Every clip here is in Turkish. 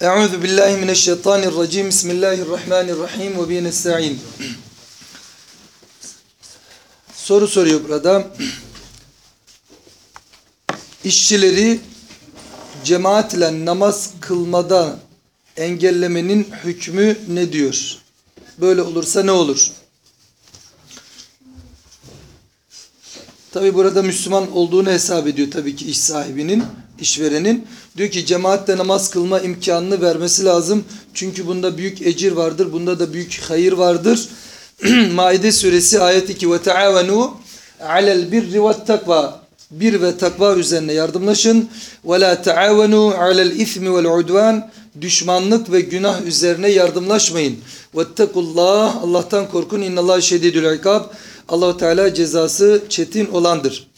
Euzu billahi mineşşeytanirracim. Bismillahirrahmanirrahim ve bihi nestaîn. Soru soruyor burada. İşçileri cemaat ile namaz kılmada engellemenin hükmü ne diyor? Böyle olursa ne olur? Tabi burada Müslüman olduğunu hesap ediyor tabii ki iş sahibinin, işverenin. Diyor ki cemaatle namaz kılma imkanını vermesi lazım. Çünkü bunda büyük ecir vardır. Bunda da büyük hayır vardır. Maide suresi ayet 2 ve taavenu alel birri ve takva. Bir ve takva üzerine yardımlaşın. Ve la taavenu alel ismi vel udvan. Düşmanlık ve günah üzerine yardımlaşmayın. Vettekullah. Allah'tan korkun. İnnallah şedidül ikab. Allahu Teala cezası çetin olandır.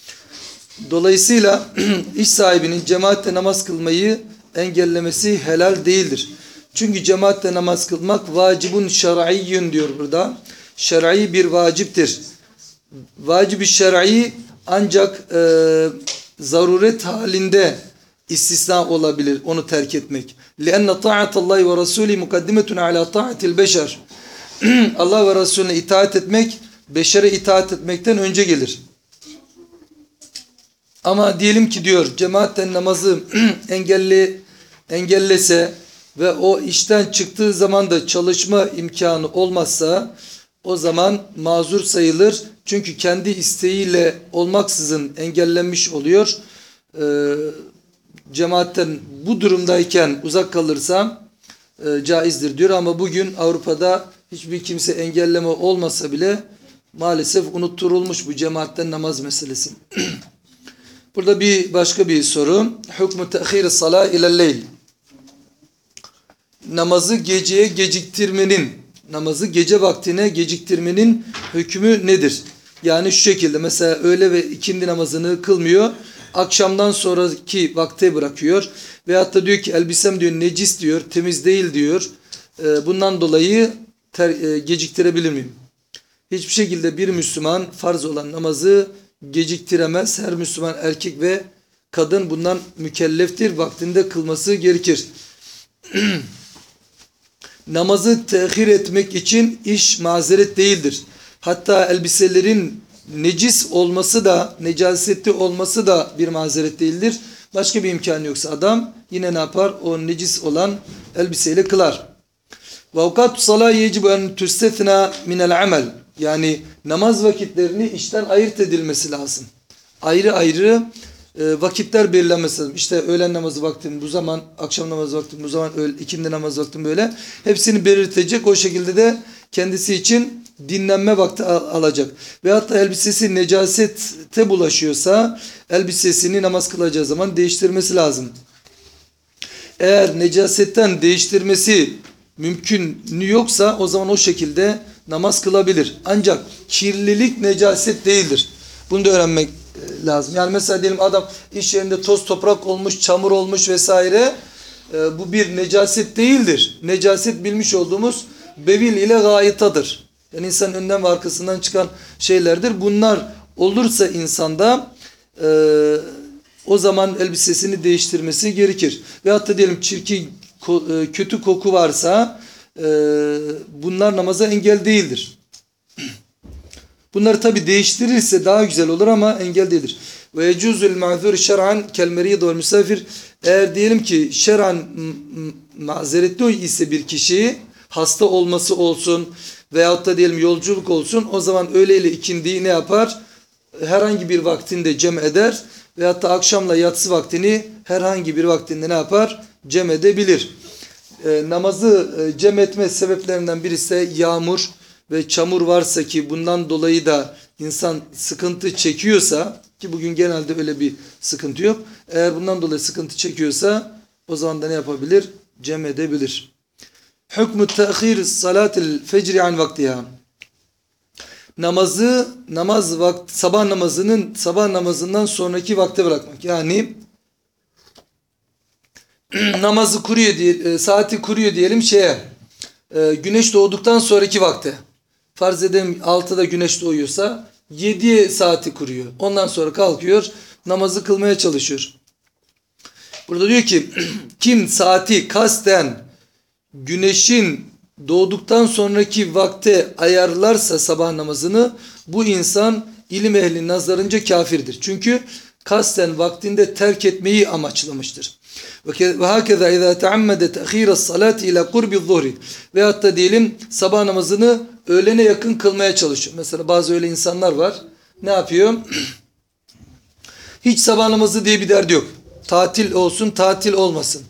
Dolayısıyla iş sahibinin cemaatle namaz kılmayı engellemesi helal değildir. Çünkü cemaatle namaz kılmak vacibun şer'iyyün diyor burada. Şer'i bir vaciptir. Vacibi şer'i ancak e, zaruret halinde istisna olabilir onu terk etmek. لِأَنَّ طَاعَةَ اللّٰهِ وَرَسُولِهِ مُقَدِّمَةٌ عَلَى طَاعَةِ الْبَشَرِ Allah ve Resulüne itaat etmek beşere itaat etmekten önce gelir. Ama diyelim ki diyor cemaatten namazı engelli engellese ve o işten çıktığı zaman da çalışma imkanı olmazsa o zaman mazur sayılır. Çünkü kendi isteğiyle olmaksızın engellenmiş oluyor. Ee, cemaatten bu durumdayken uzak kalırsa e, caizdir diyor ama bugün Avrupa'da hiçbir kimse engelleme olmasa bile maalesef unutturulmuş bu cemaatten namaz meselesi. Burada bir başka bir soru. Hükmü tehir salah ilelleyl. Namazı geceye geciktirmenin, namazı gece vaktine geciktirmenin hükmü nedir? Yani şu şekilde mesela öğle ve ikindi namazını kılmıyor. Akşamdan sonraki vakte bırakıyor. Veyahut da diyor ki elbisem diyor necis diyor, temiz değil diyor. Bundan dolayı ter, geciktirebilir miyim? Hiçbir şekilde bir Müslüman farz olan namazı geciktiremez. Her Müslüman erkek ve kadın bundan mükelleftir. Vaktinde kılması gerekir. Namazı tehir etmek için iş mazeret değildir. Hatta elbiselerin necis olması da, necasetli olması da bir mazeret değildir. Başka bir imkan yoksa adam yine ne yapar? O necis olan elbiseyle kılar. Ve avkatu salah yecibu en tüstethna minel amel. Yani namaz vakitlerini işten ayırt edilmesi lazım. Ayrı ayrı e, vakitler belirlenmesi lazım. İşte öğlen namazı vaktim bu zaman, akşam namazı vaktim bu zaman, öğle, ikindi namazı vaktim böyle. Hepsini belirtecek. O şekilde de kendisi için dinlenme vakti al alacak. Ve hatta elbisesi necasete bulaşıyorsa elbisesini namaz kılacağı zaman değiştirmesi lazım. Eğer necasetten değiştirmesi mümkün yoksa o zaman o şekilde namaz kılabilir. Ancak kirlilik necaset değildir. Bunu da öğrenmek lazım. Yani mesela diyelim adam iş yerinde toz toprak olmuş, çamur olmuş vesaire. E, bu bir necaset değildir. Necaset bilmiş olduğumuz bevil ile gayitadır. Yani insanın önden ve arkasından çıkan şeylerdir. Bunlar olursa insanda e, o zaman elbisesini değiştirmesi gerekir. Ve hatta diyelim çirkin, kötü koku varsa bunlar namaza engel değildir. Bunları tabi değiştirirse daha güzel olur ama engel değildir. Ve yecuzul ma'zur şer'an kel merid ve misafir eğer diyelim ki şer'an mazeretli ise bir kişi hasta olması olsun veyahut da diyelim yolculuk olsun o zaman öğle ile ikindiyi ne yapar? Herhangi bir vaktinde cem eder veyahut da akşamla yatsı vaktini herhangi bir vaktinde ne yapar? Cem edebilir e, namazı e, cem etme sebeplerinden birisi de yağmur ve çamur varsa ki bundan dolayı da insan sıkıntı çekiyorsa ki bugün genelde öyle bir sıkıntı yok. Eğer bundan dolayı sıkıntı çekiyorsa o zaman da ne yapabilir? Cem edebilir. Hükmü tehir salatil fecri an vaktiha. Namazı namaz vakti sabah namazının sabah namazından sonraki vakte bırakmak. Yani namazı kuruyor diye e, saati kuruyor diyelim şeye e, güneş doğduktan sonraki vakte farz edelim 6'da güneş doğuyorsa 7 saati kuruyor ondan sonra kalkıyor namazı kılmaya çalışıyor Burada diyor ki kim saati kasten güneşin doğduktan sonraki vakte ayarlarsa sabah namazını bu insan ilim ehli nazarınca kafirdir. Çünkü kasten vaktinde terk etmeyi amaçlamıştır. Ve hakeza izâ teammede te'khîres salâti ila kurbi zuhri. Veyahut da diyelim sabah namazını öğlene yakın kılmaya çalışıyor. Mesela bazı öyle insanlar var. Ne yapıyor? Hiç sabah namazı diye bir derdi yok. Tatil olsun, tatil olmasın.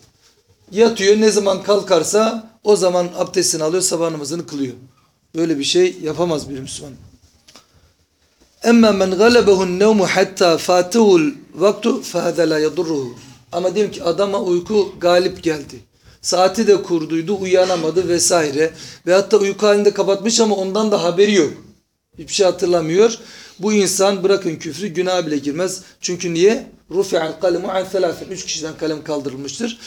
Yatıyor ne zaman kalkarsa o zaman abdestini alıyor, sabah namazını kılıyor. Böyle bir şey yapamaz bir Müslüman. Emma men galebehu'n nevmu hatta fatuhul vaktu fehâze la yadurruhu. Ama diyelim ki adama uyku galip geldi. Saati de kurduydu, uyanamadı vesaire. Ve hatta uyku halinde kapatmış ama ondan da haberi yok. Hiçbir şey hatırlamıyor. Bu insan bırakın küfrü günah bile girmez. Çünkü niye? Rufi'al kalemu an thelâfen. Üç kişiden kalem kaldırılmıştır.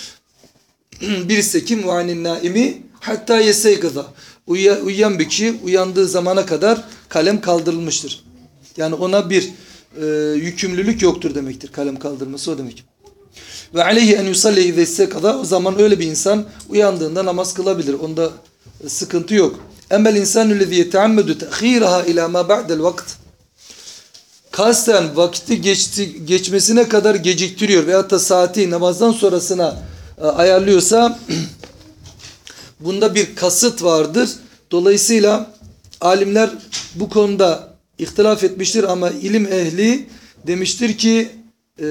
Birisi kim? Vanin naimi hatta yeseygıza. Uyuyan bir kişi uyandığı zamana kadar kalem kaldırılmıştır. Yani ona bir e, yükümlülük yoktur demektir. Kalem kaldırması o demek. Ve aleyhi en yusalli izesse kadar o zaman öyle bir insan uyandığında namaz kılabilir. Onda sıkıntı yok. Emmel insanü lezi yeteammedu te'khiraha ila ma ba'del vakt. Kasten vakti geçti, geçmesine kadar geciktiriyor veyahut da saati namazdan sonrasına e, ayarlıyorsa bunda bir kasıt vardır. Dolayısıyla alimler bu konuda ihtilaf etmiştir ama ilim ehli demiştir ki e,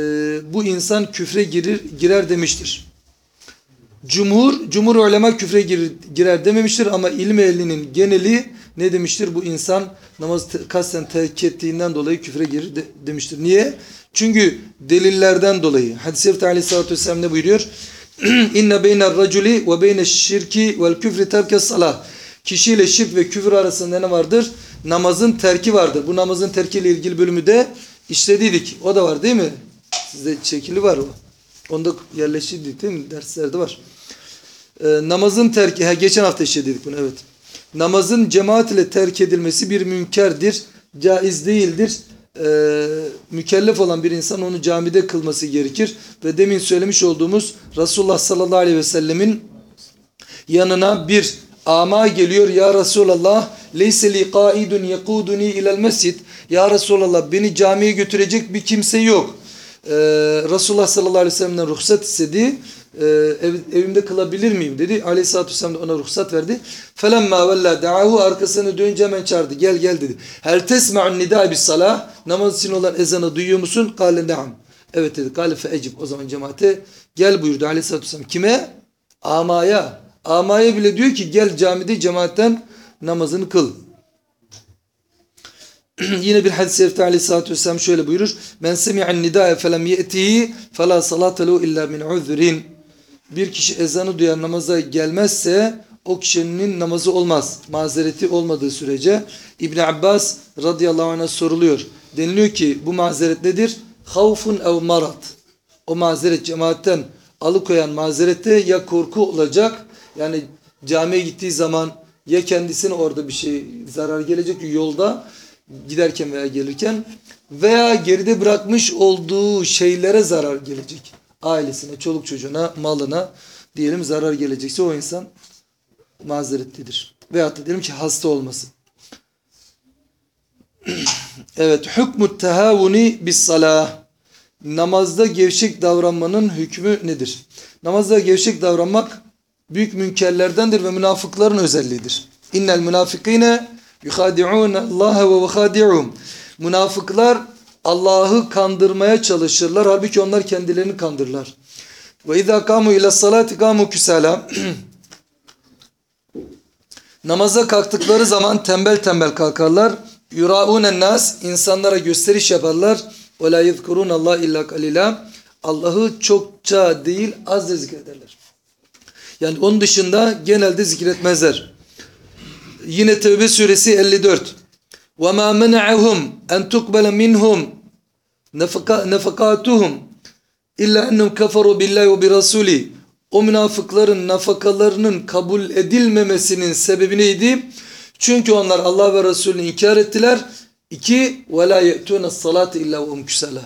bu insan küfre girir, girer demiştir. Cumhur, cumhur ulema küfre girer, girer dememiştir ama ilim ehlinin geneli ne demiştir? Bu insan namaz kasten terk ettiğinden dolayı küfre girir de, demiştir. Niye? Çünkü delillerden dolayı. Hadis-i Şerif'te aleyhissalatü vesselam ne buyuruyor? İnne beyner raculi ve beyne şirki vel küfri terkes salah. Kişiyle şirk ve küfür arasında ne vardır? Namazın terki vardır. Bu namazın terkiyle ilgili bölümü de işlediydik. O da var değil mi? Sizde şekli var o. Onda yerleştirdik değil mi? Derslerde var. Ee, namazın terki, ha, geçen hafta işledik bunu evet. Namazın cemaat ile terk edilmesi bir münkerdir. Caiz değildir. Ee, mükellef olan bir insan onu camide kılması gerekir. Ve demin söylemiş olduğumuz Resulullah sallallahu aleyhi ve sellemin yanına bir ama geliyor ya Resulallah leyse li qaidun yekuduni ilel mescid ya Resulallah beni camiye götürecek bir kimse yok. Ee, Resulullah sallallahu aleyhi ve sellem'den ruhsat istedi. Ee, ev, evimde kılabilir miyim dedi. Aleyhisselatü vesselam da ona ruhsat verdi. Felemma vella da'ahu arkasını dönünce hemen çağırdı. Gel gel dedi. Hel tesma'un nida bis salah namaz için olan ezanı duyuyor musun? Kale ne'am. Evet dedi. Kale fe ecib. O zaman cemaate gel buyurdu Aleyhisselatü vesselam. Kime? Amaya. Amaya bile diyor ki gel camide cemaatten namazını kıl. Yine bir hadis-i şerifte aleyhissalatü vesselam şöyle buyurur. Men semi'an nidâe felem ye'tihi felâ salâte lehu illa min uzrin. Bir kişi ezanı duyar namaza gelmezse o kişinin namazı olmaz. Mazereti olmadığı sürece. İbn Abbas radıyallahu anh'a soruluyor. Deniliyor ki bu mazeret nedir? Havfun ev marat. O mazeret cemaatten alıkoyan mazerette ya korku olacak yani camiye gittiği zaman ya kendisine orada bir şey zarar gelecek yolda giderken veya gelirken veya geride bırakmış olduğu şeylere zarar gelecek. Ailesine, çoluk çocuğuna, malına diyelim zarar gelecekse o insan mazeretlidir. Veyahut da diyelim ki hasta olması. evet, hükmü tehavuni bis salah. Namazda gevşek davranmanın hükmü nedir? Namazda gevşek davranmak büyük münkerlerdendir ve münafıkların özelliğidir. İnnel münafikine yuhadi'un Allah ve. Münafıklar Allah'ı kandırmaya çalışırlar. Halbuki onlar kendilerini kandırırlar. Ve izâ kâmu ile salati kâmu. Namaza kalktıkları zaman tembel tembel kalkarlar. Yurâûnen nas insanlara gösteriş yaparlar. Ve lâ yezkurûn Allah illa kalila. Allah'ı çokça değil az zikrederler. Yani onun dışında genelde zikretmezler Yine Tevbe suresi 54. وَمَا مَنَعَهُمْ أَنْ تُقْبَلَ مِنْهُمْ نَفَقَاتُهُمْ اِلَّا اَنَّمْ كَفَرُوا بِاللّٰهِ وَبِرَسُولِهِ O münafıkların nafakalarının kabul edilmemesinin sebebi neydi? Çünkü onlar Allah ve Resulünü inkar ettiler. İki, وَلَا يَأْتُونَ الصَّلَاةِ اِلَّا وَهُمْ كُسَلَى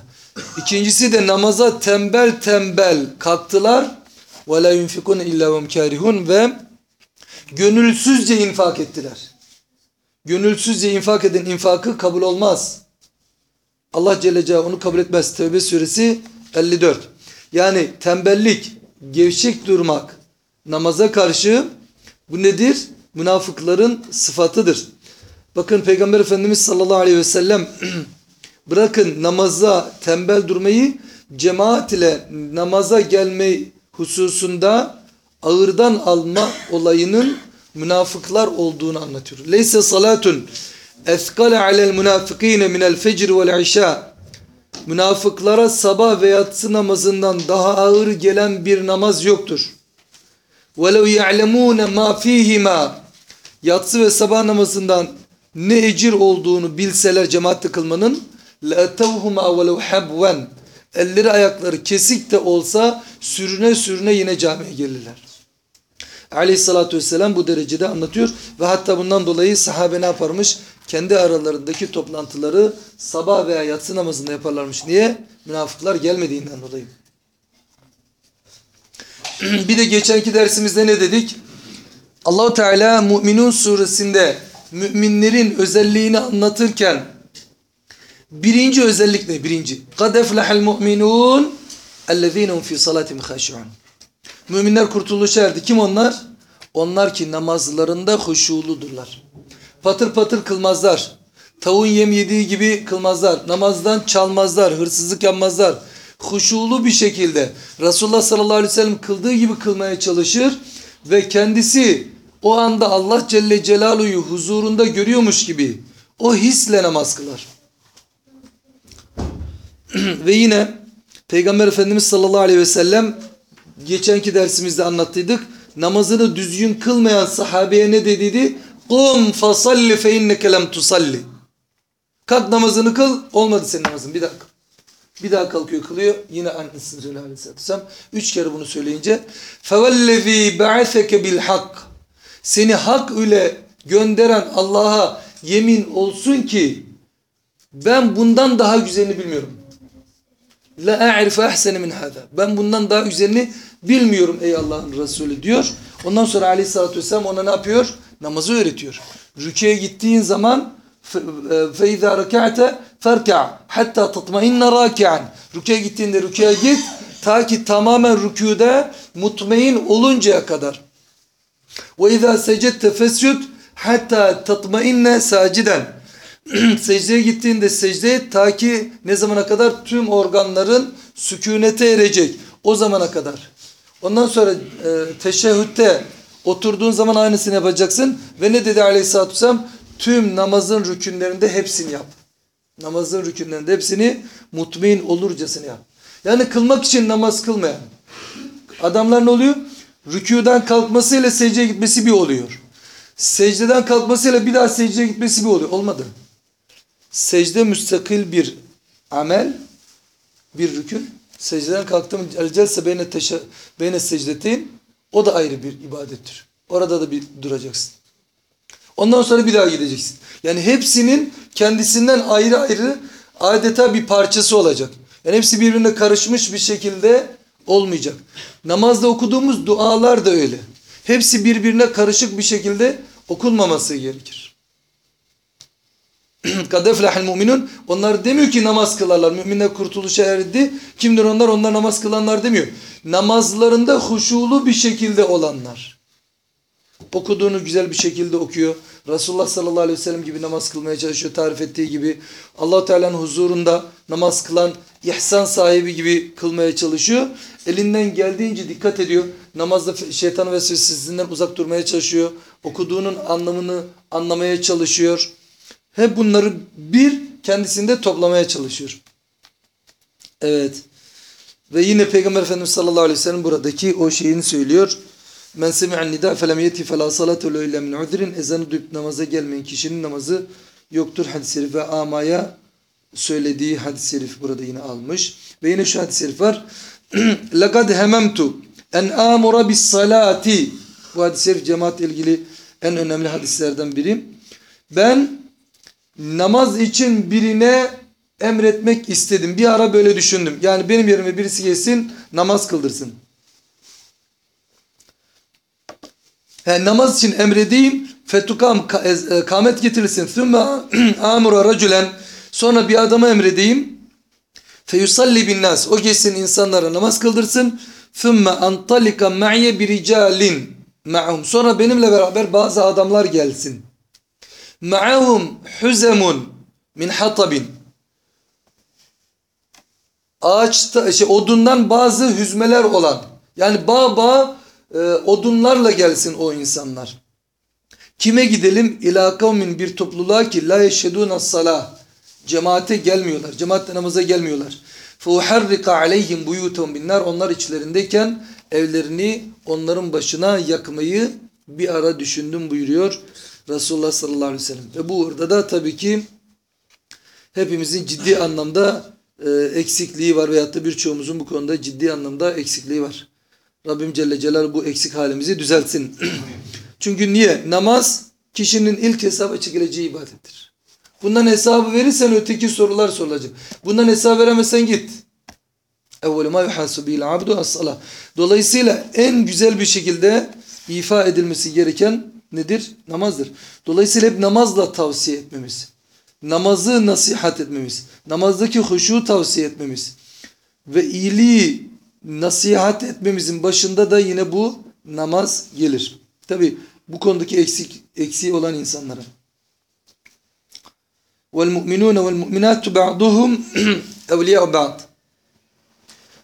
İkincisi de namaza tembel tembel kalktılar. Ve la yunfikun illa ve karihun ve gönülsüzce infak ettiler. Gönülsüzce infak eden infakı kabul olmaz. Allah Celle Celaluhu onu kabul etmez. Tevbe suresi 54. Yani tembellik, gevşek durmak namaza karşı bu nedir? Münafıkların sıfatıdır. Bakın Peygamber Efendimiz sallallahu aleyhi ve sellem bırakın namaza tembel durmayı cemaat ile namaza gelme hususunda ağırdan alma olayının münafıklar olduğunu anlatıyor. Leyse salatun eskale alel münafikine minel fecr vel işa Münafıklara sabah ve yatsı namazından daha ağır gelen bir namaz yoktur. وَلَوْ يَعْلَمُونَ مَا ف۪يهِمَا Yatsı ve sabah namazından ne ecir olduğunu bilseler cemaatle kılmanın لَاَتَوْهُمَا وَلَوْ حَبْوًا Elleri ayakları kesik de olsa sürüne sürüne yine camiye gelirler. Aleyhissalatü vesselam bu derecede anlatıyor ve hatta bundan dolayı sahabe ne yaparmış? Kendi aralarındaki toplantıları sabah veya yatsı namazında yaparlarmış. Niye? Münafıklar gelmediğinden dolayı. bir de geçenki dersimizde ne dedik? Allahu Teala Müminun suresinde müminlerin özelliğini anlatırken birinci özellik ne? Birinci. قَدْ اَفْلَحَ الْمُؤْمِنُونَ اَلَّذ۪ينَ هُمْ فِي صَلَاتِهِمْ خَاشِعُونَ Müminler kurtuluşa erdi. Kim onlar? Onlar ki namazlarında huşuludurlar. Patır patır kılmazlar. Tavuğun yem yediği gibi kılmazlar. Namazdan çalmazlar. Hırsızlık yapmazlar. Huşulu bir şekilde Resulullah sallallahu aleyhi ve sellem kıldığı gibi kılmaya çalışır. Ve kendisi o anda Allah Celle Celaluhu'yu huzurunda görüyormuş gibi o hisle namaz kılar. ve yine Peygamber Efendimiz sallallahu aleyhi ve sellem geçenki dersimizde anlattıydık. Namazını düzgün kılmayan sahabeye ne dediydi? Kum fasalli fe inneke lem tusalli. Kalk namazını kıl. Olmadı senin namazın. Bir dakika. Bir daha kalkıyor kılıyor. Yine annesini söylüyor aleyhissalatü vesselam. Üç kere bunu söyleyince فَوَالَّذ۪ي بَعَثَكَ بِالْحَقِّ Seni hak ile gönderen Allah'a yemin olsun ki ben bundan daha güzelini bilmiyorum. La a'rifu ahsene min hada. Ben bundan daha güzelini bilmiyorum ey Allah'ın Resulü diyor. Ondan sonra aleyhissalatü vesselam ona ne yapıyor? Namazı öğretiyor. Rüküye gittiğin zaman فَاِذَا رَكَعْتَ فَرْكَعْ hatta تَطْمَئِنَّ رَاكِعًا Rüküye gittiğinde rüküye git ta ki tamamen rüküde mutmain oluncaya kadar. وَاِذَا سَجَدْتَ فَسْجُدْ hatta تَطْمَئِنَّ سَاجِدًا secdeye gittiğinde secde ta ki ne zamana kadar tüm organların sükunete erecek. O zamana kadar. Ondan sonra e, teşehhütte oturduğun zaman aynısını yapacaksın. Ve ne dedi aleyhissalatü vesselam? Tüm namazın rükünlerinde hepsini yap. Namazın rükünlerinde hepsini mutmain olurcasını yap. Yani kılmak için namaz kılmayan. Adamlar ne oluyor? Rüküden kalkmasıyla secdeye gitmesi bir oluyor. Secdeden kalkmasıyla bir daha secdeye gitmesi bir oluyor. Olmadı. Secde müstakil bir amel, bir rükün. Secdeden kalktım el celse beyne, teşe, beyne secdetin o da ayrı bir ibadettir. Orada da bir duracaksın. Ondan sonra bir daha gideceksin. Yani hepsinin kendisinden ayrı ayrı adeta bir parçası olacak. Yani hepsi birbirine karışmış bir şekilde olmayacak. Namazda okuduğumuz dualar da öyle. Hepsi birbirine karışık bir şekilde okunmaması gerekir. Kadeflahel mu'minun. Onlar demiyor ki namaz kılarlar. Müminler kurtuluşa erdi. Kimdir onlar? Onlar namaz kılanlar demiyor. Namazlarında huşulu bir şekilde olanlar. Okuduğunu güzel bir şekilde okuyor. Resulullah sallallahu aleyhi ve sellem gibi namaz kılmaya çalışıyor. Tarif ettiği gibi. allah Teala'nın huzurunda namaz kılan ihsan sahibi gibi kılmaya çalışıyor. Elinden geldiğince dikkat ediyor. Namazda şeytan ve sessizliğinden uzak durmaya çalışıyor. Okuduğunun anlamını anlamaya çalışıyor. Hep bunları bir kendisinde toplamaya çalışıyor. Evet. Ve yine Peygamber Efendimiz sallallahu aleyhi ve sellem buradaki o şeyini söylüyor. Men semi'an nida felem yeti fela salatu le min udrin. Ezanı duyup namaza gelmeyen kişinin namazı yoktur hadis-i ve amaya söylediği hadis-i şerif burada yine almış. Ve yine şu hadis-i şerif var. Lekad hememtu en amura bis salati. Bu hadis-i şerif cemaat ilgili en önemli hadislerden biri. Ben namaz için birine emretmek istedim. Bir ara böyle düşündüm. Yani benim yerime birisi gelsin namaz kıldırsın. Yani namaz için emredeyim. Fetukam e, kamet getirilsin. Thumma amura raculen. Sonra bir adama emredeyim. Feyusalli bin nas. O geçsin insanlara namaz kıldırsın. Thumma antalika ma'iye biricalin ma'hum. Sonra benimle beraber bazı adamlar gelsin. Ma'ahum huzemun min hatabin. Ağaçta, şey, odundan bazı hüzmeler olan. Yani bağ bağ e, odunlarla gelsin o insanlar. Kime gidelim? İlâ kavmin bir topluluğa ki la yeşhedûne salah. Cemaate gelmiyorlar. Cemaatle namaza gelmiyorlar. فَوْحَرِّقَ عَلَيْهِمْ بُيُوتَهُمْ binler Onlar içlerindeyken evlerini onların başına yakmayı bir ara düşündüm buyuruyor Resulullah sallallahu aleyhi ve sellem. Ve bu orada da tabii ki hepimizin ciddi anlamda e, eksikliği var veyahut da birçoğumuzun bu konuda ciddi anlamda eksikliği var. Rabbim Celle Celal bu eksik halimizi düzeltsin. Çünkü niye? Namaz kişinin ilk hesaba çekileceği ibadettir. Bundan hesabı verirsen öteki sorular sorulacak. Bundan hesap veremezsen git. Evvelu ma yuhasu bil abdu. Dolayısıyla en güzel bir şekilde ifa edilmesi gereken nedir? Namazdır. Dolayısıyla hep namazla tavsiye etmemiz. Namazı nasihat etmemiz. Namazdaki huşu tavsiye etmemiz. Ve iyiliği nasihat etmemizin başında da yine bu namaz gelir. Tabi bu konudaki eksik eksiği olan insanlara. وَالْمُؤْمِنُونَ وَالْمُؤْمِنَاتُ بَعْضُهُمْ اَوْلِيَاءُ بَعْضٍ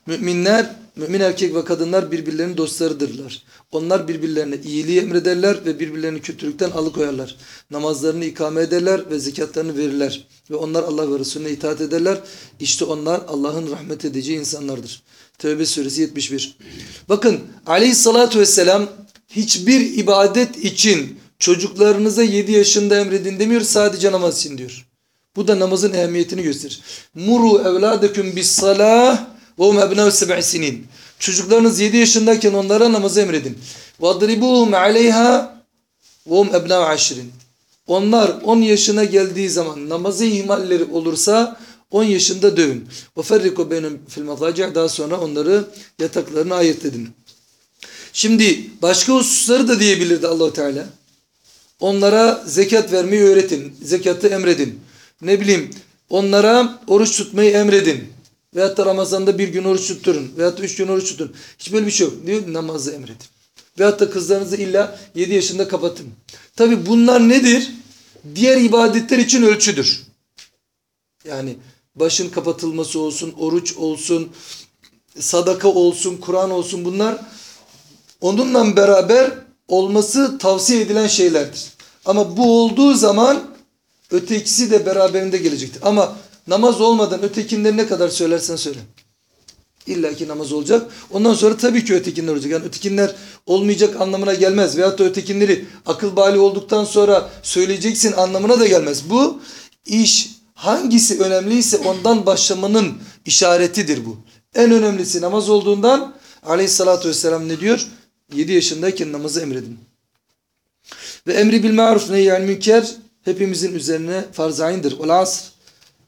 Müminler, mümin erkek ve kadınlar birbirlerinin dostlarıdırlar. Onlar birbirlerine iyiliği emrederler ve birbirlerini kötülükten alıkoyarlar. Namazlarını ikame ederler ve zekatlarını verirler. Ve onlar Allah ve Resulüne itaat ederler. İşte onlar Allah'ın rahmet edeceği insanlardır. Tevbe suresi 71. Bakın aleyhissalatü vesselam hiçbir ibadet için çocuklarınıza 7 yaşında emredin demiyor sadece namaz için diyor. Bu da namazın ehemmiyetini gösterir. Muru evladeküm bis salah ve hum ebnev seb'i sinin. Çocuklarınız 7 yaşındayken onlara namazı emredin. وَضْرِبُوهُمْ عَلَيْهَا وَهُمْ اَبْنَوْ عَشْرٍ Onlar 10 yaşına geldiği zaman namazı ihmalleri olursa 10 yaşında dövün. وَفَرِّقُوا بَيْنُمْ فِي الْمَضَاجِعِ Daha sonra onları yataklarına ayırt edin. Şimdi başka hususları da diyebilirdi Allahu Teala. Onlara zekat vermeyi öğretin. Zekatı emredin. Ne bileyim onlara oruç tutmayı emredin. Veyahut da Ramazan'da bir gün oruç tutturun. Veyahut da üç gün oruç tutun. Hiç böyle bir şey yok. Diyor namazı emredin. Veyahut da kızlarınızı illa yedi yaşında kapatın. Tabi bunlar nedir? Diğer ibadetler için ölçüdür. Yani başın kapatılması olsun, oruç olsun, sadaka olsun, Kur'an olsun bunlar onunla beraber olması tavsiye edilen şeylerdir. Ama bu olduğu zaman ötekisi de beraberinde gelecektir. Ama namaz olmadan ötekinleri ne kadar söylersen söyle. İlla ki namaz olacak. Ondan sonra tabii ki ötekinler olacak. Yani ötekinler olmayacak anlamına gelmez. Veyahut da ötekinleri akıl bali olduktan sonra söyleyeceksin anlamına da gelmez. Bu iş hangisi önemliyse ondan başlamanın işaretidir bu. En önemlisi namaz olduğundan aleyhissalatü vesselam ne diyor? 7 yaşındayken namazı emredin. Ve emri bil maruf neyyan münker hepimizin üzerine farz aynıdır. Ol asr.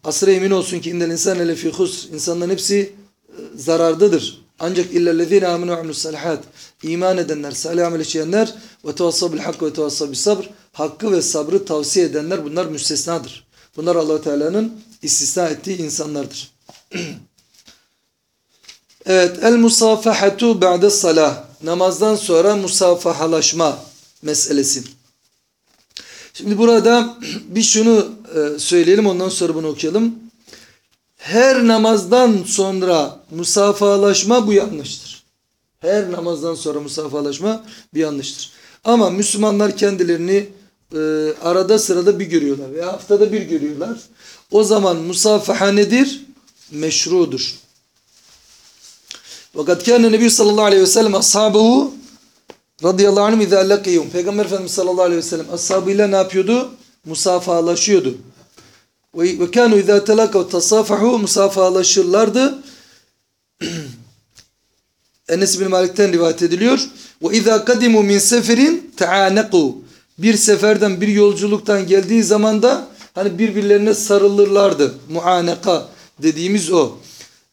Asra emin olsun ki indel insan lefi husr. İnsanların hepsi e, zarardadır. Ancak illellezine aminu ve amilus salihat. İman edenler, salih amel işleyenler ve tevassav bil hak ve tevassav bis sabr. Hakkı ve sabrı tavsiye edenler bunlar müstesnadır. Bunlar allah Teala'nın istisna ettiği insanlardır. evet. El musafahatu ba'de salah. Namazdan sonra musafahalaşma meselesi. Şimdi burada bir şunu e, söyleyelim ondan sonra bunu okuyalım. Her namazdan sonra musafahalaşma bu yanlıştır. Her namazdan sonra musafahalaşma bir yanlıştır. Ama Müslümanlar kendilerini e, arada sırada bir görüyorlar veya haftada bir görüyorlar. O zaman musafaha nedir? Meşrudur. Fakat kâne Nebi sallallahu aleyhi ve sellem ashabehu radıyallahu anh izâ lakiyum. Peygamber Efendimiz sallallahu aleyhi ve sellem ashabıyla ne yapıyordu? Musafahalaşıyordu. Ve kânû izâ telakav tasafahu musafahalaşırlardı. Enes bin Malik'ten rivayet ediliyor. Ve izâ kadimu min seferin te'âneqû. Bir seferden bir yolculuktan geldiği zaman da Hani birbirlerine sarılırlardı. Muaneka dediğimiz o.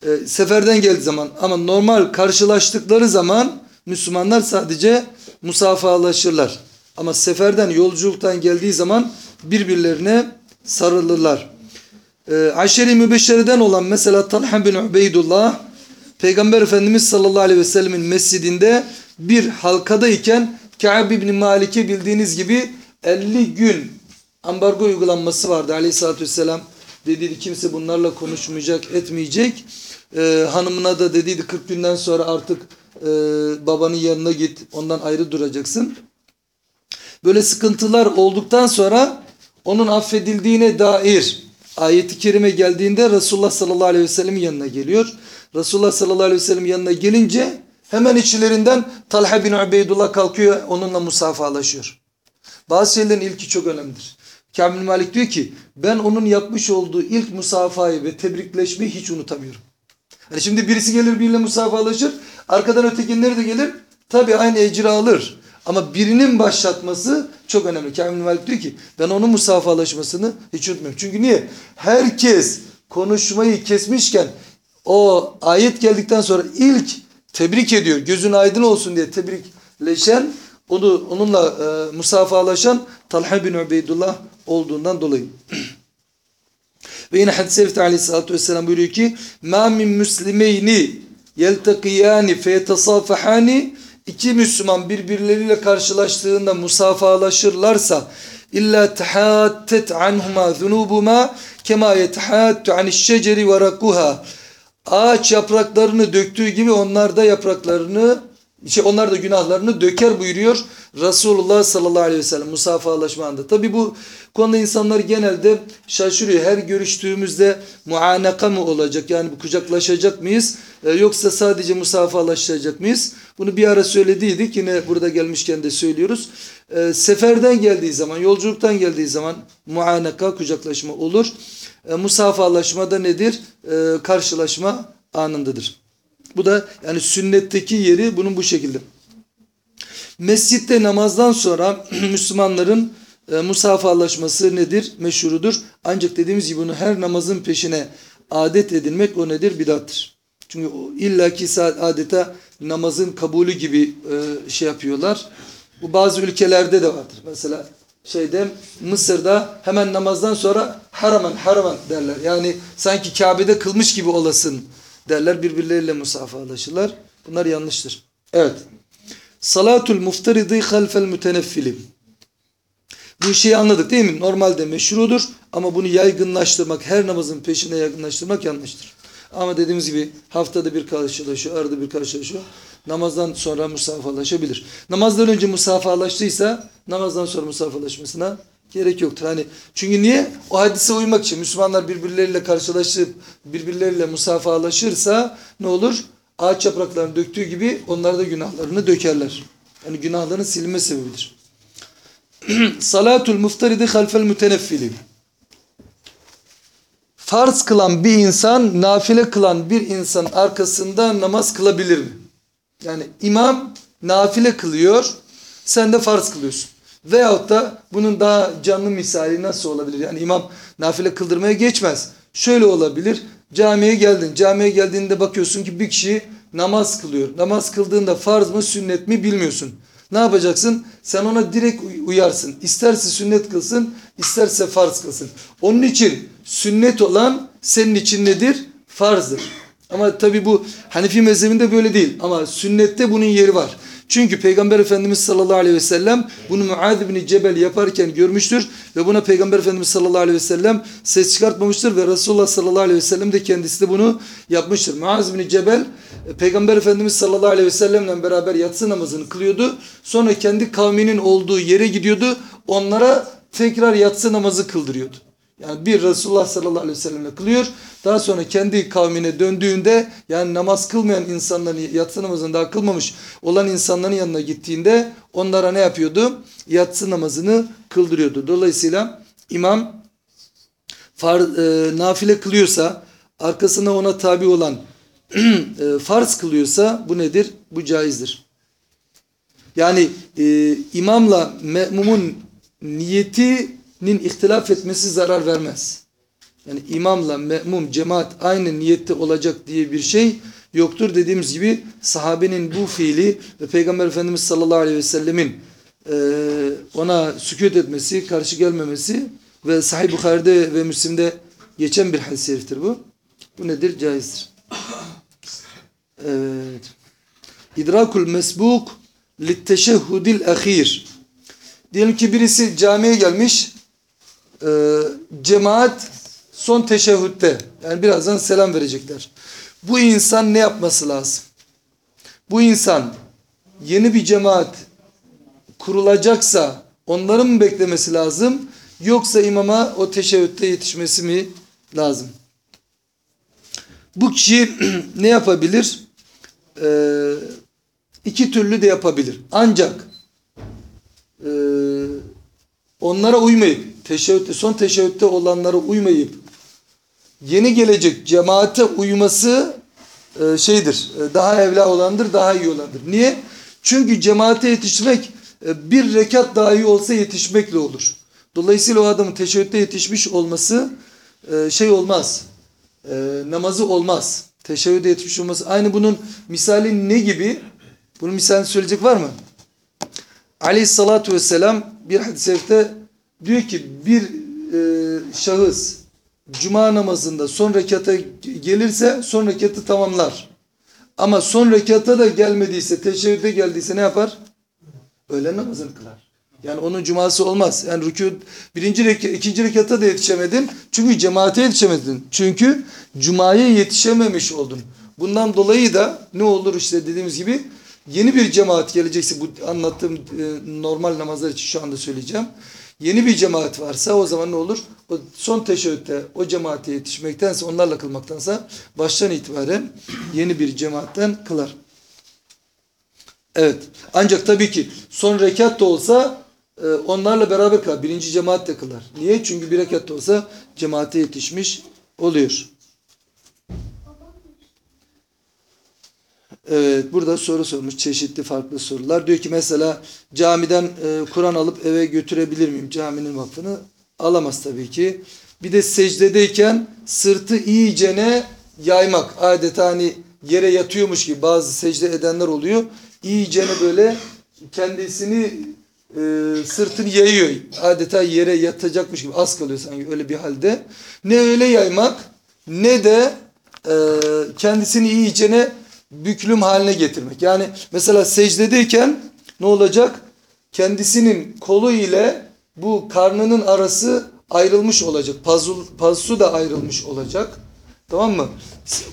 E, seferden geldiği zaman ama normal karşılaştıkları zaman Müslümanlar sadece musafahalaşırlar. Ama seferden yolculuktan geldiği zaman birbirlerine sarılırlar. E, Aşeri Mübeşşere'den olan mesela Talha bin Ubeydullah Peygamber Efendimiz sallallahu aleyhi ve sellemin mescidinde bir halkadayken Ka'b ibn Malik'e bildiğiniz gibi 50 gün ambargo uygulanması vardı aleyhissalatü vesselam. Dediydi kimse bunlarla konuşmayacak, etmeyecek. Ee, hanımına da dediydi 40 günden sonra artık e, babanın yanına git, ondan ayrı duracaksın. Böyle sıkıntılar olduktan sonra onun affedildiğine dair ayeti kerime geldiğinde Resulullah sallallahu aleyhi ve sellem'in yanına geliyor. Resulullah sallallahu aleyhi ve sellem yanına gelince hemen içlerinden Talha bin Ubeydullah kalkıyor onunla musafahalaşıyor. Bazı şeylerin ilki çok önemlidir. Kamil Malik diyor ki ben onun yapmış olduğu ilk musafayı ve tebrikleşmeyi hiç unutamıyorum. Hani şimdi birisi gelir biriyle musafahalaşır arkadan ötekinleri de gelir tabi aynı ecri alır. Ama birinin başlatması çok önemli. Kamil Malik diyor ki ben onun musafahalaşmasını hiç unutmuyorum. Çünkü niye? Herkes konuşmayı kesmişken o ayet geldikten sonra ilk tebrik ediyor. Gözün aydın olsun diye tebrikleşen onu onunla e, musafahalaşan Talha bin Ubeydullah olduğundan dolayı. Ve yine hadis-i şerifte aleyhissalatü vesselam buyuruyor ki مَا مِنْ مُسْلِمَيْنِ يَلْتَقِيَانِ فَيَتَصَافَحَانِ İki Müslüman birbirleriyle karşılaştığında musafahalaşırlarsa illa tahattet anhuma zunubuma kema yetahattu anişşeceri ve rakuha ağaç yapraklarını döktüğü gibi onlar da yapraklarını şey onlar da günahlarını döker buyuruyor Resulullah sallallahu aleyhi ve sellem musafahalaşma anda. Tabi bu konuda insanlar genelde şaşırıyor. Her görüştüğümüzde muanaka mı olacak? Yani kucaklaşacak mıyız? Ee, yoksa sadece musafahalaşacak mıyız? Bunu bir ara söylediydik. Yine burada gelmişken de söylüyoruz. Ee, seferden geldiği zaman, yolculuktan geldiği zaman muanaka, kucaklaşma olur. Ee, musafahalaşma da nedir? Ee, karşılaşma anındadır. Bu da yani sünnetteki yeri bunun bu şekilde. Mescitte namazdan sonra Müslümanların e, musafahalaşması nedir? Meşhurudur. Ancak dediğimiz gibi bunu her namazın peşine adet edinmek o nedir? Bidattır. Çünkü illaki adeta namazın kabulü gibi e, şey yapıyorlar. Bu bazı ülkelerde de vardır. Mesela şeyde Mısır'da hemen namazdan sonra haraman haraman derler. Yani sanki Kabe'de kılmış gibi olasın derler. Birbirleriyle musafahalaşırlar. Bunlar yanlıştır. Evet. Salatul muftaridi halfel müteneffili. Bu şeyi anladık değil mi? Normalde meşrudur ama bunu yaygınlaştırmak, her namazın peşine yaygınlaştırmak yanlıştır. Ama dediğimiz gibi haftada bir karşılaşıyor, arada bir karşılaşıyor. Namazdan sonra musafahalaşabilir. Namazdan önce musafahalaştıysa namazdan sonra musafahalaşmasına gerek yoktur. Hani çünkü niye? O hadise uymak için Müslümanlar birbirleriyle karşılaşıp birbirleriyle musafahalaşırsa ne olur? Ağaç yapraklarını döktüğü gibi onlar da günahlarını dökerler. Yani günahların silme sebebidir. Salatul muftaridi halfel müteneffili. Farz kılan bir insan, nafile kılan bir insan arkasında namaz kılabilir mi? Yani imam nafile kılıyor, sen de farz kılıyorsun. Veyahut da bunun daha canlı misali nasıl olabilir? Yani imam nafile kıldırmaya geçmez. Şöyle olabilir. Camiye geldin. Camiye geldiğinde bakıyorsun ki bir kişi namaz kılıyor. Namaz kıldığında farz mı sünnet mi bilmiyorsun. Ne yapacaksın? Sen ona direkt uyarsın. İsterse sünnet kılsın, isterse farz kılsın. Onun için sünnet olan senin için nedir? Farzdır. Ama tabi bu Hanefi mezhebinde böyle değil. Ama sünnette bunun yeri var. Çünkü Peygamber Efendimiz sallallahu aleyhi ve sellem bunu Muad bin Cebel yaparken görmüştür ve buna Peygamber Efendimiz sallallahu aleyhi ve sellem ses çıkartmamıştır ve Resulullah sallallahu aleyhi ve sellem de kendisi de bunu yapmıştır. Muaz bin Cebel Peygamber Efendimiz sallallahu aleyhi ve sellemle beraber yatsı namazını kılıyordu. Sonra kendi kavminin olduğu yere gidiyordu. Onlara tekrar yatsı namazı kıldırıyordu. Yani bir Resulullah sallallahu aleyhi ve sellemle kılıyor. Daha sonra kendi kavmine döndüğünde yani namaz kılmayan insanların yatsı namazını daha kılmamış olan insanların yanına gittiğinde onlara ne yapıyordu? Yatsı namazını kıldırıyordu. Dolayısıyla imam far, e, nafile kılıyorsa arkasına ona tabi olan e, farz kılıyorsa bu nedir? Bu caizdir. Yani e, imamla me'mumun niyeti ihtilaf etmesi zarar vermez. Yani imamla me'mum cemaat aynı niyette olacak diye bir şey yoktur. Dediğimiz gibi sahabenin bu fiili ve Peygamber Efendimiz sallallahu aleyhi ve sellemin e, ona sükut etmesi, karşı gelmemesi ve Sahih Bukhari'de ve Müslim'de geçen bir hadis-i şeriftir bu. Bu nedir? Caizdir. Evet. İdrakul mesbuk litteşehhudil ahir. Diyelim ki birisi camiye gelmiş. E, cemaat son teşehhütte. Yani birazdan selam verecekler. Bu insan ne yapması lazım? Bu insan yeni bir cemaat kurulacaksa onların mı beklemesi lazım? Yoksa imama o teşehhütte yetişmesi mi lazım? Bu kişi ne yapabilir? Ee, iki türlü de yapabilir. Ancak e, onlara uymayıp, teşehhütte, son teşehhütte olanlara uymayıp yeni gelecek cemaate uyması e, şeydir, e, daha evla olandır, daha iyi olandır. Niye? Çünkü cemaate yetişmek e, bir rekat dahi olsa yetişmekle olur. Dolayısıyla o adamın teşehhütte yetişmiş olması e, şey olmaz, e, namazı olmaz. Teşehhüde yetişmiş olması. Aynı bunun misali ne gibi? Bunun misalini söyleyecek var mı? Aleyhissalatu vesselam bir hadis-i diyor ki bir e, şahıs cuma namazında son rekata gelirse son rekatı tamamlar. Ama son rekata da gelmediyse, teşehhüde geldiyse ne yapar? Öğlen namazını kılar. Yani onun cuması olmaz. Yani rükû birinci rekat, ikinci rekata da yetişemedin. Çünkü cemaate yetişemedin. Çünkü cumaya yetişememiş oldun. Bundan dolayı da ne olur işte dediğimiz gibi yeni bir cemaat gelecekse bu anlattığım e, normal namazlar için şu anda söyleyeceğim. Yeni bir cemaat varsa o zaman ne olur? O son teşebbütte o cemaate yetişmektense onlarla kılmaktansa baştan itibaren yeni bir cemaatten kılar. Evet. Ancak tabii ki son rekat da olsa e, onlarla beraber kılar. Birinci cemaat de kılar. Niye? Çünkü bir rekat da olsa cemaate yetişmiş oluyor. Evet, burada soru sormuş. Çeşitli farklı sorular. Diyor ki mesela camiden e, Kur'an alıp eve götürebilir miyim? Caminin vakfını alamaz tabii ki. Bir de secdedeyken sırtı iyicene yaymak. Adeta hani yere yatıyormuş gibi bazı secde edenler oluyor. İyicene böyle kendisini e, sırtını yayıyor. Adeta yere yatacakmış gibi az kalıyor sanki öyle bir halde. Ne öyle yaymak ne de e, kendisini iyicene büklüm haline getirmek. Yani mesela secdedeyken ne olacak? Kendisinin kolu ile bu karnının arası ayrılmış olacak. Pazul, pazusu da ayrılmış olacak. Tamam mı?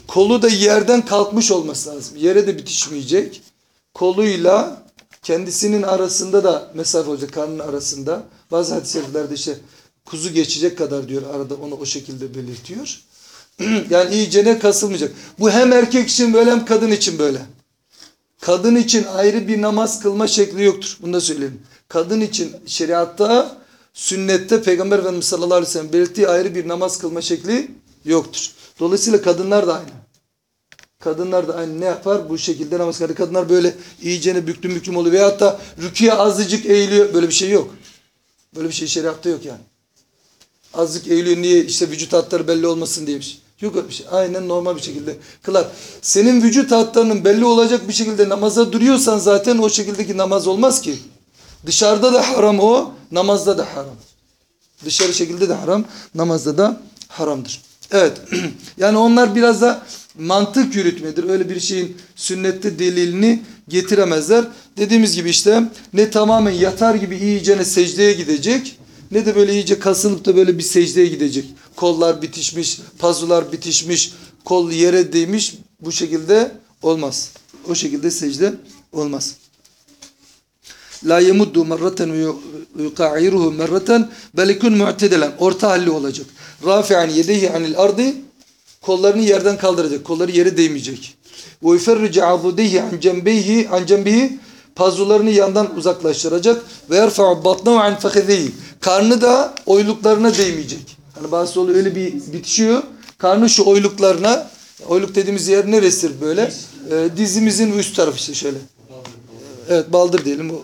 Kolu da yerden kalkmış olması lazım. Yere de bitişmeyecek. Koluyla kendisinin arasında da mesafe olacak karnının arasında. Bazı hadis-i işte kuzu geçecek kadar diyor arada onu o şekilde belirtiyor. yani iyicene kasılmayacak. Bu hem erkek için böyle hem kadın için böyle. Kadın için ayrı bir namaz kılma şekli yoktur. Bunu da söyleyeyim. Kadın için şeriatta, sünnette Peygamber Efendimiz sallallahu aleyhi ve sellem belirttiği ayrı bir namaz kılma şekli yoktur. Dolayısıyla kadınlar da aynı. Kadınlar da aynı ne yapar? Bu şekilde namaz kılar. Kadınlar böyle iyicene büklüm büklüm oluyor. Veyahut da rüküye azıcık eğiliyor. Böyle bir şey yok. Böyle bir şey şeriatta yok yani. Azıcık eğiliyor niye? işte vücut hatları belli olmasın diyemiş. Yok bir şey. Aynen normal bir şekilde kılar. Senin vücut hatlarının belli olacak bir şekilde namaza duruyorsan zaten o şekildeki namaz olmaz ki. Dışarıda da haram o, namazda da haram. Dışarı şekilde de haram, namazda da haramdır. Evet. yani onlar biraz da mantık yürütmedir. Öyle bir şeyin sünnette delilini getiremezler. Dediğimiz gibi işte ne tamamen yatar gibi iyicene secdeye gidecek ne de böyle iyice kasılıp da böyle bir secdeye gidecek. Kollar bitişmiş, pazular bitişmiş, kol yere değmiş. Bu şekilde olmaz. O şekilde secde olmaz. La yemuddu merraten ve yuqa'iruhu merraten belikun mu'tedelen. Orta halli olacak. Rafi'an yedehi anil ardi kollarını yerden kaldıracak. Kolları yere değmeyecek. Ve yuferricu adudehi an cembeyhi an cembihi pazularını yandan uzaklaştıracak ve yerfa'u batnahu an fakhizihi. Karnı da oyluklarına değmeyecek. Hani bazı oluyor öyle bir bitişiyor. Karnı şu oyluklarına oyluk dediğimiz yer neresidir böyle? Ee, dizimizin üst tarafı işte şöyle. Evet baldır diyelim. O,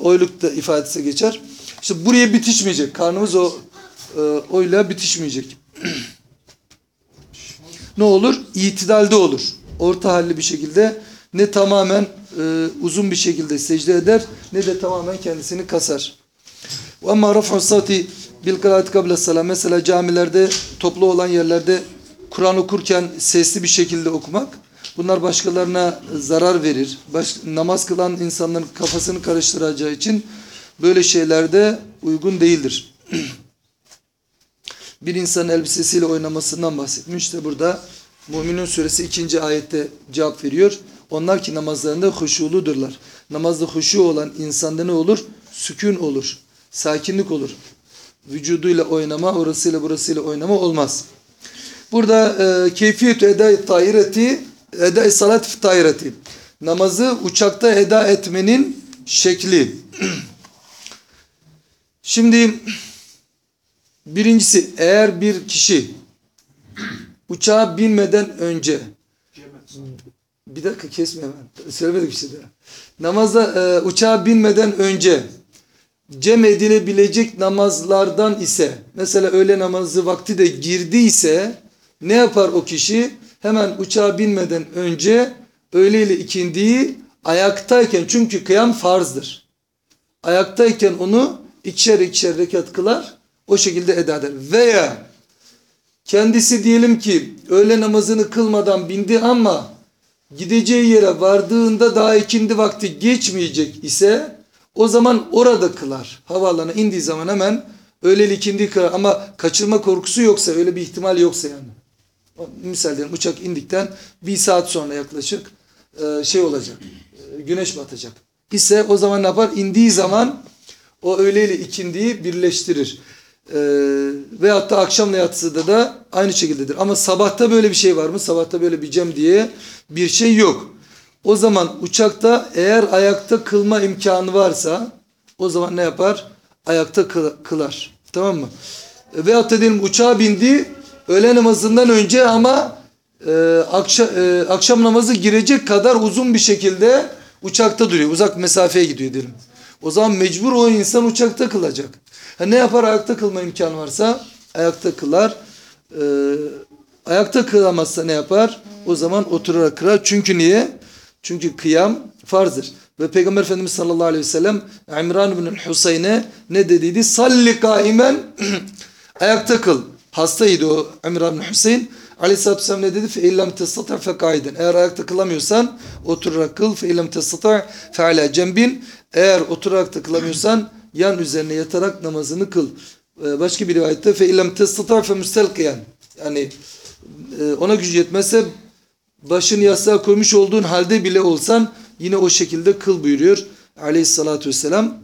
oyluk da ifadesi geçer. İşte buraya bitişmeyecek. Karnımız o e, oyla bitişmeyecek. ne olur? İtidalde olur. Orta halli bir şekilde ne tamamen e, uzun bir şekilde secde eder ne de tamamen kendisini kasar. Ama raf'u sati bil kıraat kabla salam. Mesela camilerde toplu olan yerlerde Kur'an okurken sesli bir şekilde okumak bunlar başkalarına zarar verir. Baş, namaz kılan insanların kafasını karıştıracağı için böyle şeylerde uygun değildir. bir insanın elbisesiyle oynamasından bahsetmiş de burada Müminun suresi ikinci ayette cevap veriyor. Onlar ki namazlarında huşuludurlar. Namazda huşu olan insanda ne olur? Sükun olur. Sakinlik olur. Vücuduyla oynama, orasıyla burasıyla oynama olmaz. Burada e, keyfiyetü eda-i tahireti, eda-i salat tahireti. Namazı uçakta eda etmenin şekli. Şimdi birincisi eğer bir kişi uçağa binmeden önce bir dakika kesme hemen. Söylemedik bir şey daha. Namaza e, uçağa binmeden önce cem edilebilecek namazlardan ise mesela öğle namazı vakti de girdiyse ne yapar o kişi? Hemen uçağa binmeden önce öğle ile ikindiyi ayaktayken çünkü kıyam farzdır. Ayaktayken onu ikişer ikişer rekat kılar o şekilde eda eder. Veya kendisi diyelim ki öğle namazını kılmadan bindi ama gideceği yere vardığında daha ikindi vakti geçmeyecek ise o zaman orada kılar. Havaalanına indiği zaman hemen öğleli ikindi kılar ama kaçırma korkusu yoksa öyle bir ihtimal yoksa yani. Misal diyelim uçak indikten bir saat sonra yaklaşık e, şey olacak e, güneş batacak. İse o zaman ne yapar? İndiği zaman o öğleyle ikindiyi birleştirir. Ee, veyahut da akşamla yatsıda da aynı şekildedir. Ama sabahta böyle bir şey var mı? Sabahta böyle bir cem diye bir şey yok. O zaman uçakta eğer ayakta kılma imkanı varsa o zaman ne yapar? Ayakta kılar. Tamam mı? Veyahut da diyelim uçağa bindi öğle namazından önce ama e, akşam, e, akşam namazı girecek kadar uzun bir şekilde uçakta duruyor. Uzak mesafeye gidiyor diyelim. O zaman mecbur o insan uçakta kılacak. Ha, ne yapar ayakta kılma imkanı varsa ayakta kılar. Ee, ayakta kılamazsa ne yapar? O zaman oturarak kılar. Çünkü niye? Çünkü kıyam farzdır. Ve Peygamber Efendimiz sallallahu aleyhi ve sellem İmran bin Hüseyin'e ne dediydi? Salli kaimen ayakta kıl. Hastaydı o İmran bin Hüseyin. Aleyhisselatü Vesselam ne dedi? فَاِلَّمْ تَسْتَطَعْ فَقَايدًا Eğer ayakta kılamıyorsan oturarak kıl. فَاِلَّمْ تَسْتَطَعْ فَعَلَى cembin Eğer oturarak da kılamıyorsan yan üzerine yatarak namazını kıl. Ee, başka bir rivayette fe illem testata fe müstelkiyen. Yani e, ona gücü yetmezse başını yastığa koymuş olduğun halde bile olsan yine o şekilde kıl buyuruyor aleyhissalatü vesselam.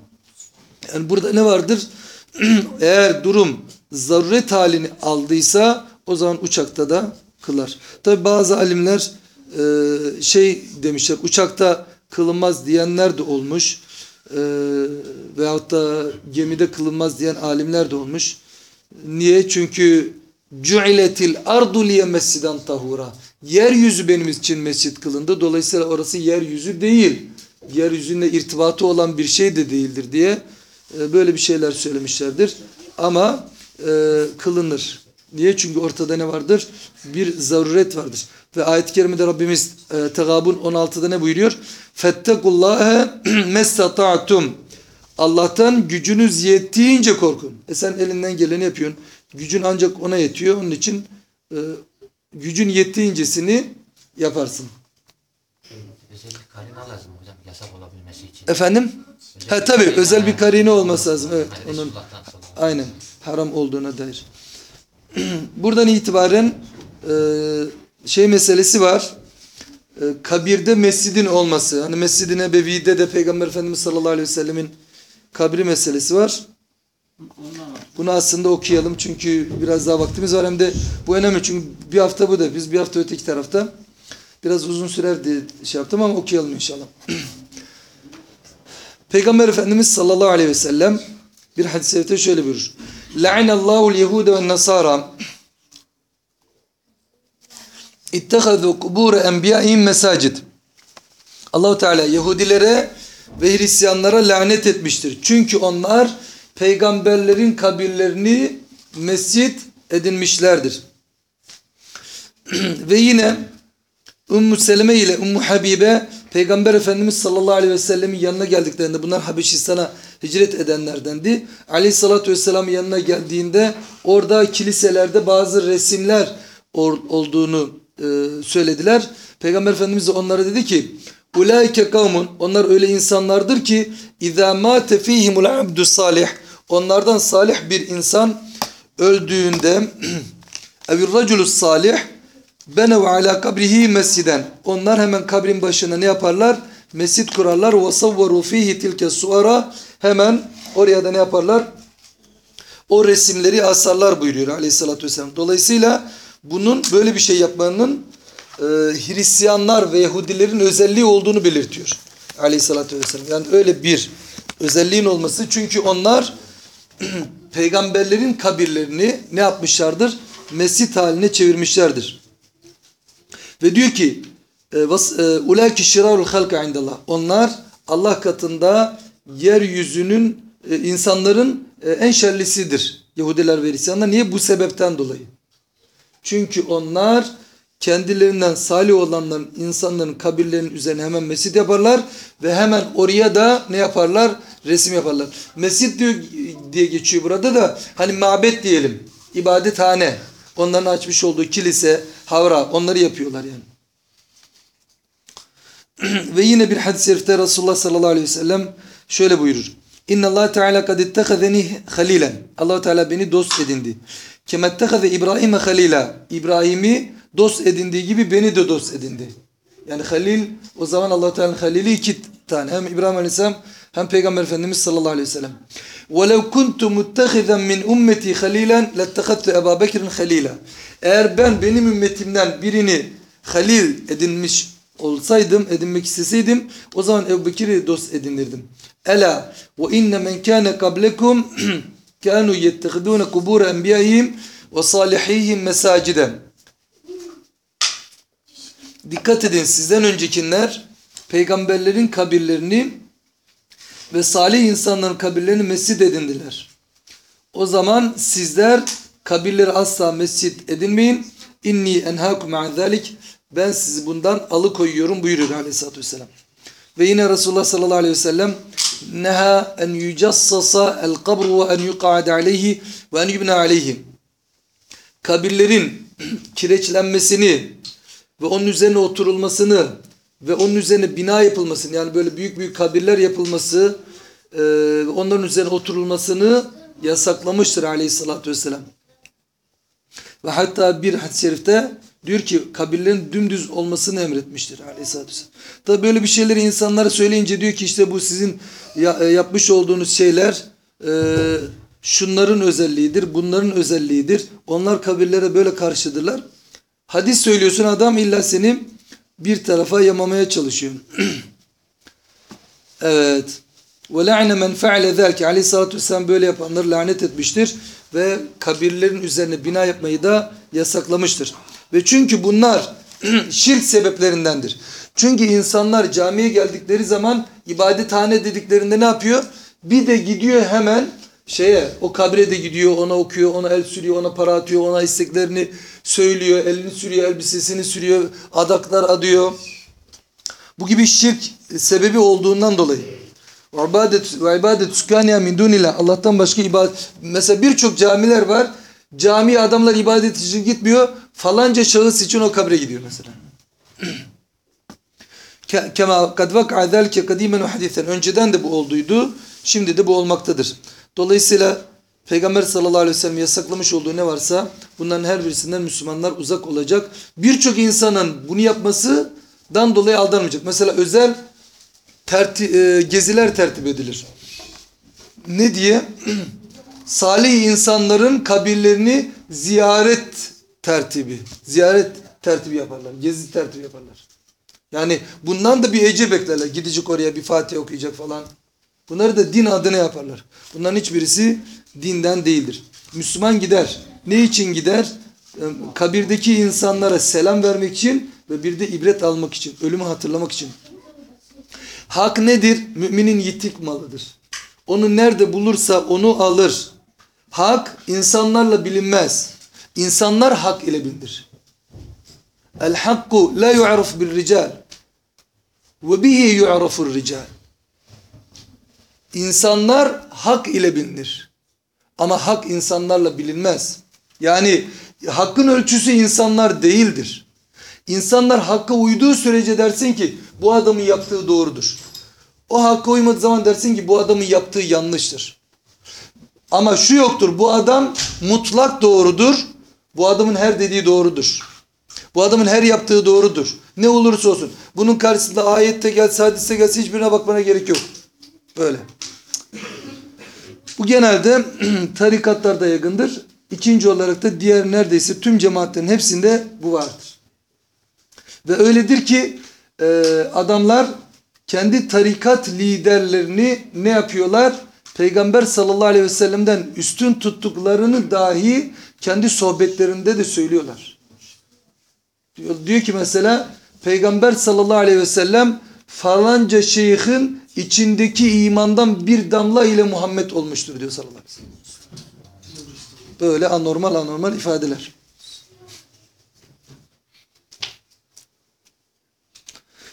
Yani burada ne vardır? Eğer durum zaruret halini aldıysa o zaman uçakta da kılar. Tabi bazı alimler e, şey demişler uçakta kılınmaz diyenler de olmuş. E, veyahut da gemide kılınmaz diyen alimler de olmuş. Niye? Çünkü cu'iletil ardu liye mescidan tahura. Yeryüzü benim için mescit kılındı. Dolayısıyla orası yeryüzü değil. Yeryüzünde irtibatı olan bir şey de değildir diye e, böyle bir şeyler söylemişlerdir. Ama e, kılınır. Niye? Çünkü ortada ne vardır? Bir zaruret vardır. Ve ayet-i kerimede Rabbimiz e, Tegabun 16'da ne buyuruyor? Fettekullâhe mestata'tum. Allah'tan gücünüz yettiğince korkun. E sen elinden geleni yapıyorsun. Gücün ancak ona yetiyor. Onun için e, gücün yettiğincesini yaparsın. Özel bir karina lazım hocam yasak olabilmesi için. Efendim? Ha tabii özel bir karine olması lazım. Evet. Onun aynen haram olduğuna dair. Buradan itibaren e, şey meselesi var. E, kabirde mescidin olması. Hani Mescid-i Nebevi'de de Peygamber Efendimiz sallallahu aleyhi ve sellemin kabri meselesi var. Bunu aslında okuyalım çünkü biraz daha vaktimiz var. Hem de bu önemli çünkü bir hafta bu da biz bir hafta öteki tarafta. Biraz uzun sürer diye şey yaptım ama okuyalım inşallah. Peygamber Efendimiz sallallahu aleyhi ve sellem bir hadis-i şöyle buyurur. La'inallahu l-yehude ve nasara ittehadu kubure enbiyaihim mesacid. Allahu Teala Yahudilere ve Hristiyanlara lanet etmiştir. Çünkü onlar peygamberlerin kabirlerini mescit edinmişlerdir. Ve yine Ümmü Seleme ile Ümmü Habibe Peygamber Efendimiz sallallahu aleyhi ve sellemin yanına geldiklerinde bunlar Habeşistan'a hicret edenlerdendi. Aleyhissalatü vesselamın yanına geldiğinde orada kiliselerde bazı resimler olduğunu e, söylediler. Peygamber Efendimiz de onlara dedi ki Ulaike kavmun onlar öyle insanlardır ki İzâ mâte fîhimul abdü salih onlardan salih bir insan öldüğünde evir raculus salih benev ala kabrihi mesciden. Onlar hemen kabrin başına ne yaparlar? Mescit kurarlar. Ve savvaru fihi tilke suara. Hemen oraya da ne yaparlar? O resimleri asarlar buyuruyor aleyhissalatü vesselam. Dolayısıyla bunun böyle bir şey yapmanın e, Hristiyanlar ve Yahudilerin özelliği olduğunu belirtiyor. Aleyhissalatü vesselam. Yani öyle bir özelliğin olması. Çünkü onlar peygamberlerin kabirlerini ne yapmışlardır? Mescit haline çevirmişlerdir. Ve diyor ki ulaki şirarul halka indallah. Onlar Allah katında yeryüzünün e, insanların e, en şerlisidir. Yahudiler ve Hristiyanlar. Niye? Bu sebepten dolayı. Çünkü onlar kendilerinden salih olanların insanların kabirlerinin üzerine hemen mescit yaparlar ve hemen oraya da ne yaparlar? Resim yaparlar. Mescit diyor, diye geçiyor burada da hani mabet diyelim. ibadethane. Onların açmış olduğu kilise, havra onları yapıyorlar yani. ve yine bir hadis-i şerifte Resulullah sallallahu aleyhi ve sellem şöyle buyurur. İnna Allah Teala kad ittehazeni halilen. Allah Teala beni dost edindi. Kema ittehaze İbrahim'e halila. İbrahim'i dost edindiği gibi beni de dost edindi. Yani halil o zaman Allah Teala'nın halili iki tane. Hem İbrahim Aleyhisselam hem Peygamber Efendimiz sallallahu aleyhi ve sellem. وَلَوْ كُنْتُ مُتَّخِذًا مِنْ اُمَّتِي خَلِيلًا لَاتَّخَذْتُ اَبَا بَكِرٍ خَلِيلًا Eğer ben benim ümmetimden birini halil edinmiş olsaydım, edinmek isteseydim o zaman Ebu Bekir'i dost edinirdim. Ela ve inne men kâne kablekum kânû yettehidûne kubûre enbiyâhim ve salihîhim mesaciden. Dikkat edin sizden öncekiler peygamberlerin kabirlerini ve salih insanların kabirlerini mescit edindiler. O zaman sizler kabirleri asla mescit edinmeyin. İnni enhâkum an. Ben sizi bundan alıkoyuyorum buyuruyor aleyhissalatü vesselam. Ve yine Resulullah sallallahu aleyhi ve sellem neha en yucassasa el kabru ve en yuqa'ade aleyhi ve en yubne aleyhi. Kabirlerin kireçlenmesini ve onun üzerine oturulmasını ve onun üzerine bina yapılmasını yani böyle büyük büyük kabirler yapılması e, onların üzerine oturulmasını yasaklamıştır aleyhissalatü vesselam. Ve hatta bir hadis-i şerifte diyor ki kabirlerin dümdüz olmasını emretmiştir aleyhissalatü vesselam. Tabi böyle bir şeyleri insanlara söyleyince diyor ki işte bu sizin yapmış olduğunuz şeyler e, şunların özelliğidir, bunların özelliğidir. Onlar kabirlere böyle karşıdırlar. Hadis söylüyorsun adam illa seni bir tarafa yamamaya çalışıyor. evet. Ve la'ne men fe'ale zâlike. Aleyhissalatü vesselam böyle yapanları lanet etmiştir. Ve kabirlerin üzerine bina yapmayı da yasaklamıştır. Ve çünkü bunlar şirk sebeplerindendir. Çünkü insanlar camiye geldikleri zaman ibadethane dediklerinde ne yapıyor? Bir de gidiyor hemen şeye o kabre de gidiyor ona okuyor ona el sürüyor ona para atıyor ona isteklerini söylüyor elini sürüyor elbisesini sürüyor adaklar adıyor. Bu gibi şirk sebebi olduğundan dolayı. İbadet ve ibadet sükaniya min dunillah. Allah'tan başka ibadet. Mesela birçok camiler var. Cami adamlar ibadet için gitmiyor. Falanca şahıs için o kabre gidiyor mesela. Kema kad vaka zalike kadimen hadisen. Önceden de bu olduydu. Şimdi de bu olmaktadır. Dolayısıyla Peygamber sallallahu aleyhi ve sellem yasaklamış olduğu ne varsa bunların her birisinden Müslümanlar uzak olacak. Birçok insanın bunu yapmasından dolayı aldanmayacak. Mesela özel terti, e, geziler tertip edilir. Ne diye? Salih insanların kabirlerini ziyaret tertibi, ziyaret tertibi yaparlar. Gezi tertibi yaparlar. Yani bundan da bir ecir beklerler. Gidecek oraya bir Fatih okuyacak falan. Bunları da din adına yaparlar. Bunların hiçbirisi dinden değildir. Müslüman gider. Ne için gider? Kabirdeki insanlara selam vermek için ve bir de ibret almak için, ölümü hatırlamak için. Hak nedir? Müminin yitik malıdır. Onu nerede bulursa onu alır. Hak insanlarla bilinmez. İnsanlar hak ile bilinir. El hakku la yu'raf bil rical ve bihi yu'rafur rical. İnsanlar hak ile bilinir. Ama hak insanlarla bilinmez. Yani hakkın ölçüsü insanlar değildir. İnsanlar hakka uyduğu sürece dersin ki bu adamın yaptığı doğrudur. O hakka uymadığı zaman dersin ki bu adamın yaptığı yanlıştır. Ama şu yoktur bu adam mutlak doğrudur. Bu adamın her dediği doğrudur. Bu adamın her yaptığı doğrudur. Ne olursa olsun. Bunun karşısında ayette gelse hadiste gelse hiçbirine bakmana gerek yok. Böyle. Bu genelde tarikatlarda yaygındır. İkinci olarak da diğer neredeyse tüm cemaatlerin hepsinde bu vardır. Ve öyledir ki e, adamlar kendi tarikat liderlerini ne yapıyorlar? Peygamber sallallahu aleyhi ve sellem'den üstün tuttuklarını dahi kendi sohbetlerinde de söylüyorlar. Diyor, diyor ki mesela Peygamber sallallahu aleyhi ve sellem falanca şeyhin içindeki imandan bir damla ile Muhammed olmuştur diyor sallallahu aleyhi ve sellem. Böyle anormal anormal ifadeler.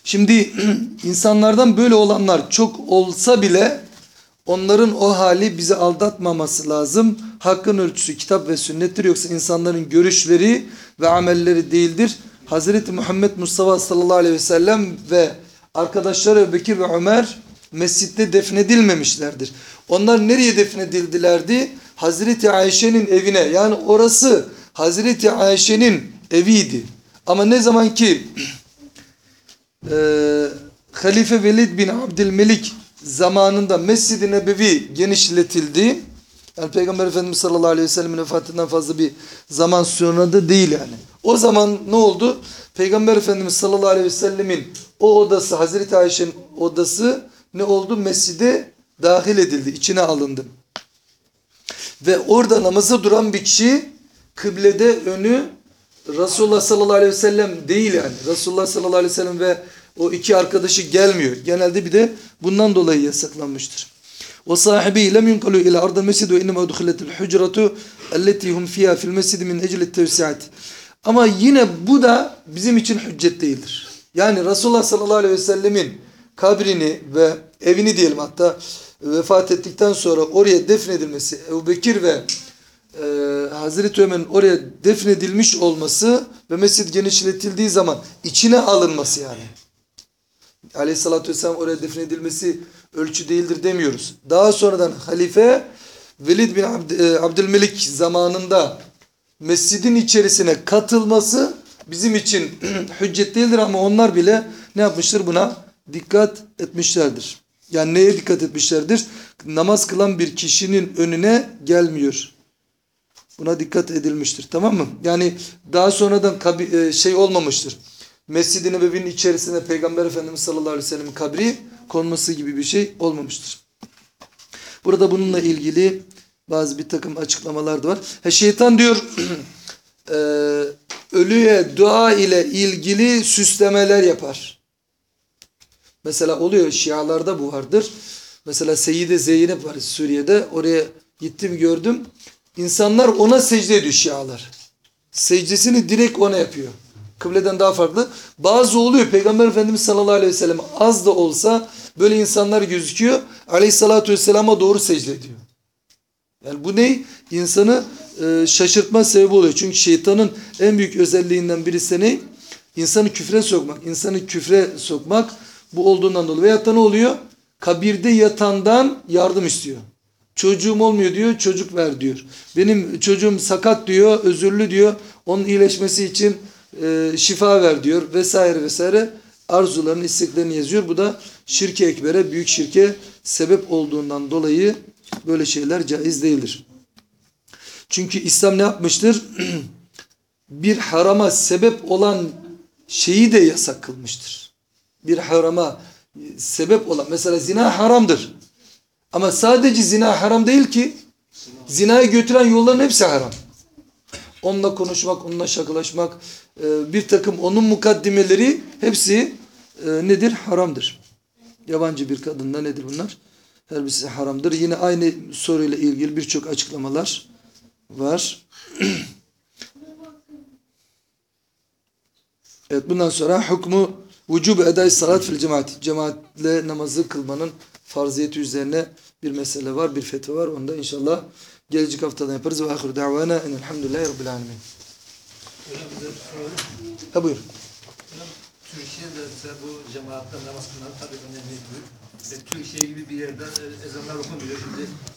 Şimdi insanlardan böyle olanlar çok olsa bile onların o hali bizi aldatmaması lazım. Hakkın ölçüsü kitap ve sünnettir yoksa insanların görüşleri ve amelleri değildir. Hazreti Muhammed Mustafa sallallahu aleyhi ve sellem ve arkadaşları Bekir ve Ömer mescitte defnedilmemişlerdir. Onlar nereye defnedildilerdi? Hazreti Ayşe'nin evine yani orası Hazreti Ayşe'nin eviydi. Ama ne zaman ki e, Halife Velid bin Abdülmelik zamanında Mescid-i Nebevi genişletildi. Yani Peygamber Efendimiz sallallahu aleyhi ve sellem'in vefatından fazla bir zaman sonra da değil yani. O zaman ne oldu? Peygamber Efendimiz sallallahu aleyhi ve sellemin o odası Hazreti Ayşe'nin odası ne oldu? Mescide dahil edildi, içine alındı. Ve orada namaza duran bir kişi kıblede önü Resulullah sallallahu aleyhi ve sellem değil yani. Resulullah sallallahu aleyhi ve sellem ve o iki arkadaşı gelmiyor. Genelde bir de bundan dolayı yasaklanmıştır. Ve sahibi lem yunkalu ila arda mescid ve innema udkhiletil hucratu elleti hum fiha fil mescid min ecli tevsiat. Ama yine bu da bizim için hüccet değildir. Yani Resulullah sallallahu aleyhi ve sellemin kabrini ve evini diyelim hatta vefat ettikten sonra oraya defnedilmesi Ebu Bekir ve e, Hazreti Ömer'in oraya defnedilmiş olması ve mescid genişletildiği zaman içine alınması yani. Aleyhissalatü vesselam oraya defnedilmesi ölçü değildir demiyoruz. Daha sonradan halife Velid bin Abd e, Abdülmelik zamanında mescidin içerisine katılması bizim için hüccet değildir ama onlar bile ne yapmıştır buna? Dikkat etmişlerdir. Yani neye dikkat etmişlerdir? Namaz kılan bir kişinin önüne gelmiyor. Buna dikkat edilmiştir. Tamam mı? Yani daha sonradan e, şey olmamıştır. Mescid-i Nebevi'nin içerisine Peygamber Efendimiz sallallahu aleyhi ve sellem'in kabri konması gibi bir şey olmamıştır. Burada bununla ilgili bazı bir takım açıklamalar da var. He, şeytan diyor e, ölüye dua ile ilgili süslemeler yapar. Mesela oluyor Şialarda bu vardır. Mesela Seyyide Zeynep var Suriye'de. Oraya gittim gördüm. İnsanlar ona secde ediyor Şialar. Secdesini direkt ona yapıyor. Kıbleden daha farklı. Bazı oluyor. Peygamber Efendimiz sallallahu aleyhi ve sellem az da olsa böyle insanlar gözüküyor. Aleyhissalatü vesselama doğru secde ediyor. Yani bu ne? İnsanı e, şaşırtma sebebi oluyor. Çünkü şeytanın en büyük özelliğinden birisi ne? İnsanı küfre sokmak. İnsanı küfre sokmak bu olduğundan dolayı. Veyahut da ne oluyor? Kabirde yatandan yardım istiyor. Çocuğum olmuyor diyor, çocuk ver diyor. Benim çocuğum sakat diyor, özürlü diyor. Onun iyileşmesi için e, şifa ver diyor vesaire vesaire. Arzularını, isteklerini yazıyor. Bu da şirke ekbere, büyük şirke sebep olduğundan dolayı böyle şeyler caiz değildir. Çünkü İslam ne yapmıştır? bir harama sebep olan şeyi de yasak kılmıştır. Bir harama sebep olan mesela zina haramdır. Ama sadece zina haram değil ki zinaya götüren yolların hepsi haram. Onunla konuşmak, onunla şakalaşmak, e, bir takım onun mukaddimeleri hepsi e, nedir? Haramdır. Yabancı bir kadınla nedir bunlar? elbise haramdır. Yine aynı soruyla ilgili birçok açıklamalar var. evet bundan sonra hukmu vücubu eday salat fil cemaat. Cemaatle namazı kılmanın farziyeti üzerine bir mesele var, bir fetva var. Onu da inşallah gelecek haftadan yaparız. Ve ahiru da'vana enelhamdülillahi rabbil alemin. Ha buyur. Türkiye'de bu cemaatle namaz kılmanın tabii önemi büyük. Ve Türkiye gibi bir yerde e, ezanlar okunmuyor. Şimdi